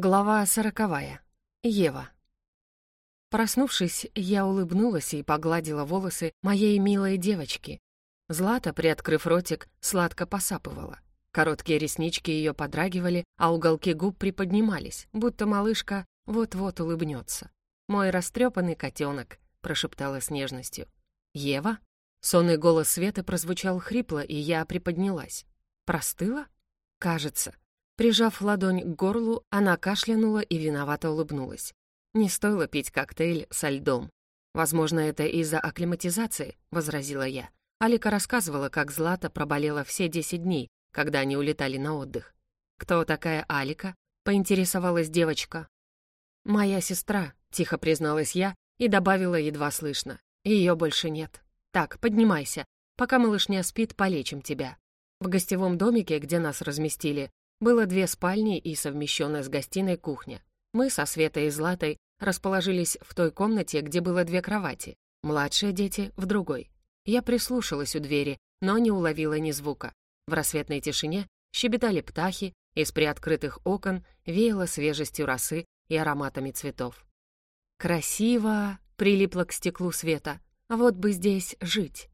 Глава сороковая. Ева. Проснувшись, я улыбнулась и погладила волосы моей милой девочки. Злата, приоткрыв ротик, сладко посапывала. Короткие реснички ее подрагивали, а уголки губ приподнимались, будто малышка вот-вот улыбнется. «Мой растрепанный котенок», — прошептала с нежностью. «Ева?» Сонный голос Светы прозвучал хрипло, и я приподнялась. «Простыла?» «Кажется». Прижав ладонь к горлу, она кашлянула и виновато улыбнулась. «Не стоило пить коктейль со льдом. Возможно, это из-за акклиматизации», — возразила я. Алика рассказывала, как Злата проболела все 10 дней, когда они улетали на отдых. «Кто такая Алика?» — поинтересовалась девочка. «Моя сестра», — тихо призналась я и добавила едва слышно. Ее больше нет. Так, поднимайся. Пока малышня спит, полечим тебя». В гостевом домике, где нас разместили, было две спальни и совмещенная с гостиной кухня. Мы со Светой и Златой расположились в той комнате, где было две кровати, младшие дети — в другой. Я прислушалась у двери, но не уловила ни звука. В рассветной тишине щебетали птахи, из приоткрытых окон веяло свежестью росы и ароматами цветов. «Красиво!» — прилипла к стеклу света. «Вот бы здесь жить!»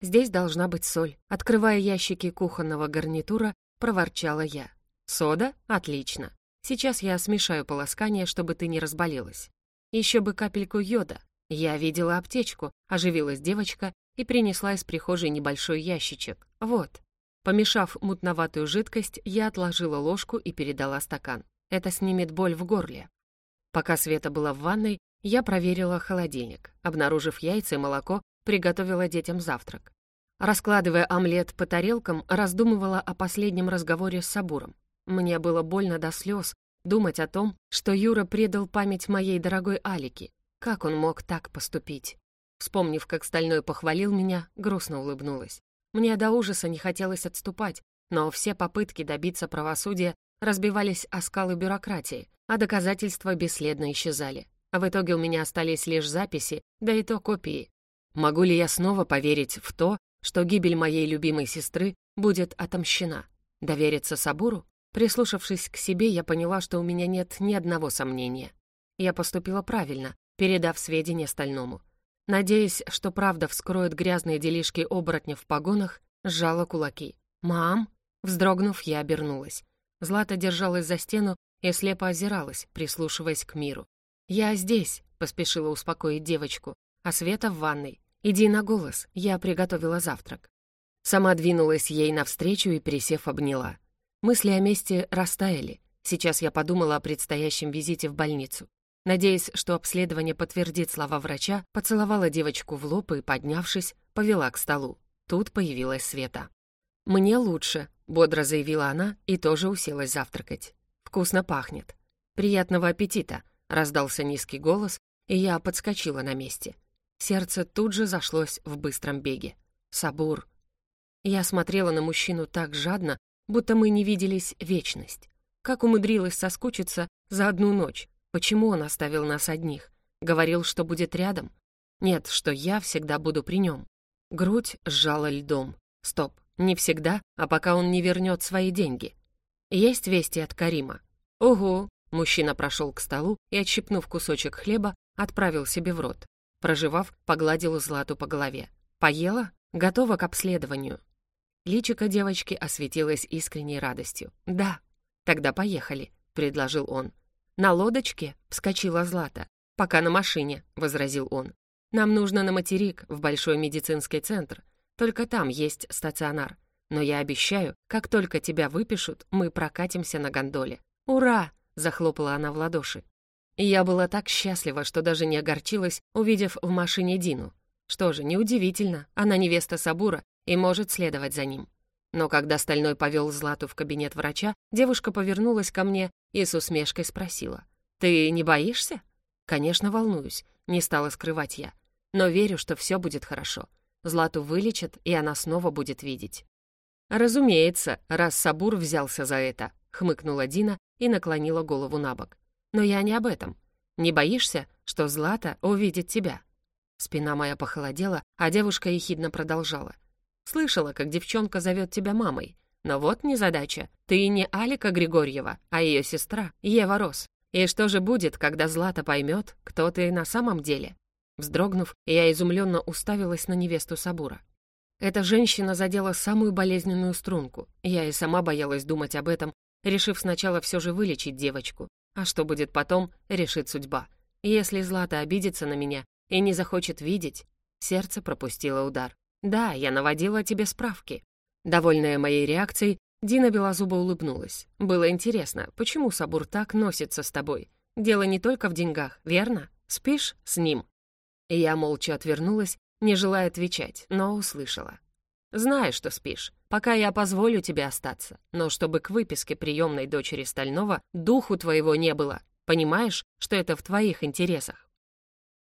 «Здесь должна быть соль», — открывая ящики кухонного гарнитура, проворчала я. «Сода? Отлично. Сейчас я смешаю полоскание, чтобы ты не разболелась. Еще бы капельку йода. Я видела аптечку», — оживилась девочка и принесла из прихожей небольшой ящичек. «Вот». Помешав мутноватую жидкость, я отложила ложку и передала стакан. Это снимет боль в горле. Пока Света была в ванной, я проверила холодильник. Обнаружив яйца и молоко, приготовила детям завтрак. Раскладывая омлет по тарелкам, раздумывала о последнем разговоре с Сабуром. Мне было больно до слез думать о том, что Юра предал память моей дорогой Алике. Как он мог так поступить? Вспомнив, как Стальной похвалил меня, грустно улыбнулась. Мне до ужаса не хотелось отступать, но все попытки добиться правосудия разбивались о скалы бюрократии, а доказательства бесследно исчезали. А в итоге у меня остались лишь записи, да и то копии. Могу ли я снова поверить в то, что гибель моей любимой сестры будет отомщена? Довериться Сабуру? Прислушавшись к себе, я поняла, что у меня нет ни одного сомнения. Я поступила правильно, передав сведения стальному. Надеясь, что правда вскроет грязные делишки оборотня в погонах, сжала кулаки. «Мам!» Вздрогнув, я обернулась. Злата держалась за стену и слепо озиралась, прислушиваясь к миру. «Я здесь», — поспешила успокоить девочку, а Света в ванной. «Иди на голос, я приготовила завтрак». Сама двинулась ей навстречу и, пересев, обняла. Мысли о месте растаяли. Сейчас я подумала о предстоящем визите в больницу. Надеясь, что обследование подтвердит слова врача, поцеловала девочку в лоб и, поднявшись, повела к столу. Тут появилась Света. «Мне лучше», — бодро заявила она и тоже уселась завтракать. «Вкусно пахнет». «Приятного аппетита», — раздался низкий голос, и я подскочила на месте. Сердце тут же зашлось в быстром беге. «Сабур». Я смотрела на мужчину так жадно, будто мы не виделись вечность. Как умудрилась соскучиться за одну ночь? Почему он оставил нас одних? Говорил, что будет рядом? Нет, что я всегда буду при нем. Грудь сжала льдом. Стоп, не всегда, а пока он не вернет свои деньги. Есть вести от Карима? Ого! Мужчина прошел к столу и, отщипнув кусочек хлеба, отправил себе в рот. Проживав, погладил Злату по голове. «Поела? Готова к обследованию?» Личико девочки осветилось искренней радостью. «Да». «Тогда поехали», — предложил он. «На лодочке?» — вскочила Злата. «Пока на машине», — возразил он. «Нам нужно на материк, в большой медицинский центр. Только там есть стационар. Но я обещаю, как только тебя выпишут, мы прокатимся на гондоле». «Ура!» — захлопала она в ладоши. И я была так счастлива, что даже не огорчилась, увидев в машине Дину. Что же, неудивительно, она невеста Сабура и может следовать за ним. Но когда Стальной повел Злату в кабинет врача, девушка повернулась ко мне и с усмешкой спросила. «Ты не боишься?» «Конечно, волнуюсь», — не стала скрывать я. «Но верю, что все будет хорошо. Злату вылечат, и она снова будет видеть». «Разумеется, раз Сабур взялся за это», — хмыкнула Дина и наклонила голову на бок. «Но я не об этом. Не боишься, что Злата увидит тебя?» Спина моя похолодела, а девушка ехидно продолжала. Слышала, как девчонка зовет тебя мамой. Но вот незадача. Ты не Алика Григорьева, а ее сестра, Ева Рос. И что же будет, когда Злата поймет, кто ты на самом деле? Вздрогнув, я изумленно уставилась на невесту Сабура. Эта женщина задела самую болезненную струнку. Я и сама боялась думать об этом, решив сначала все же вылечить девочку. А что будет потом, решит судьба. Если Злата обидится на меня и не захочет видеть, сердце пропустило удар. Да, я наводила тебе справки. Довольная моей реакцией, Дина Белозуба улыбнулась. Было интересно, почему Сабур так носится с тобой? Дело не только в деньгах, верно? Спишь с ним? Я молча отвернулась, не желая отвечать, но услышала. «Знаю, что спишь. Пока я позволю тебе остаться. Но чтобы к выписке приемной дочери Стального духу твоего не было. Понимаешь, что это в твоих интересах?»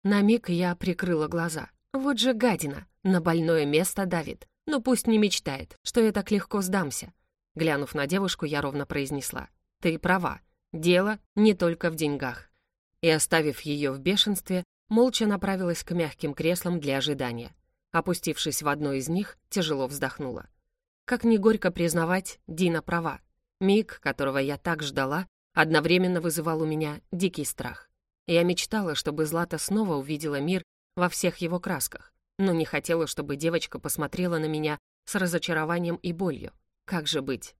На миг я прикрыла глаза. Вот же гадина, на больное место давит. Ну пусть не мечтает, что я так легко сдамся. Глянув на девушку, я ровно произнесла. «Ты права. Дело не только в деньгах». И, оставив ее в бешенстве, молча направилась к мягким креслам для ожидания. Опустившись в одно из них, тяжело вздохнула. Как не горько признавать, Дина права. Миг, которого я так ждала, одновременно вызывал у меня дикий страх. Я мечтала, чтобы Злата снова увидела мир во всех его красках, но не хотела, чтобы девочка посмотрела на меня с разочарованием и болью. Как же быть?